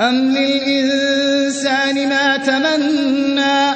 أَمْ لِلْإِنسَانِ مَا تَمَنَّىٰ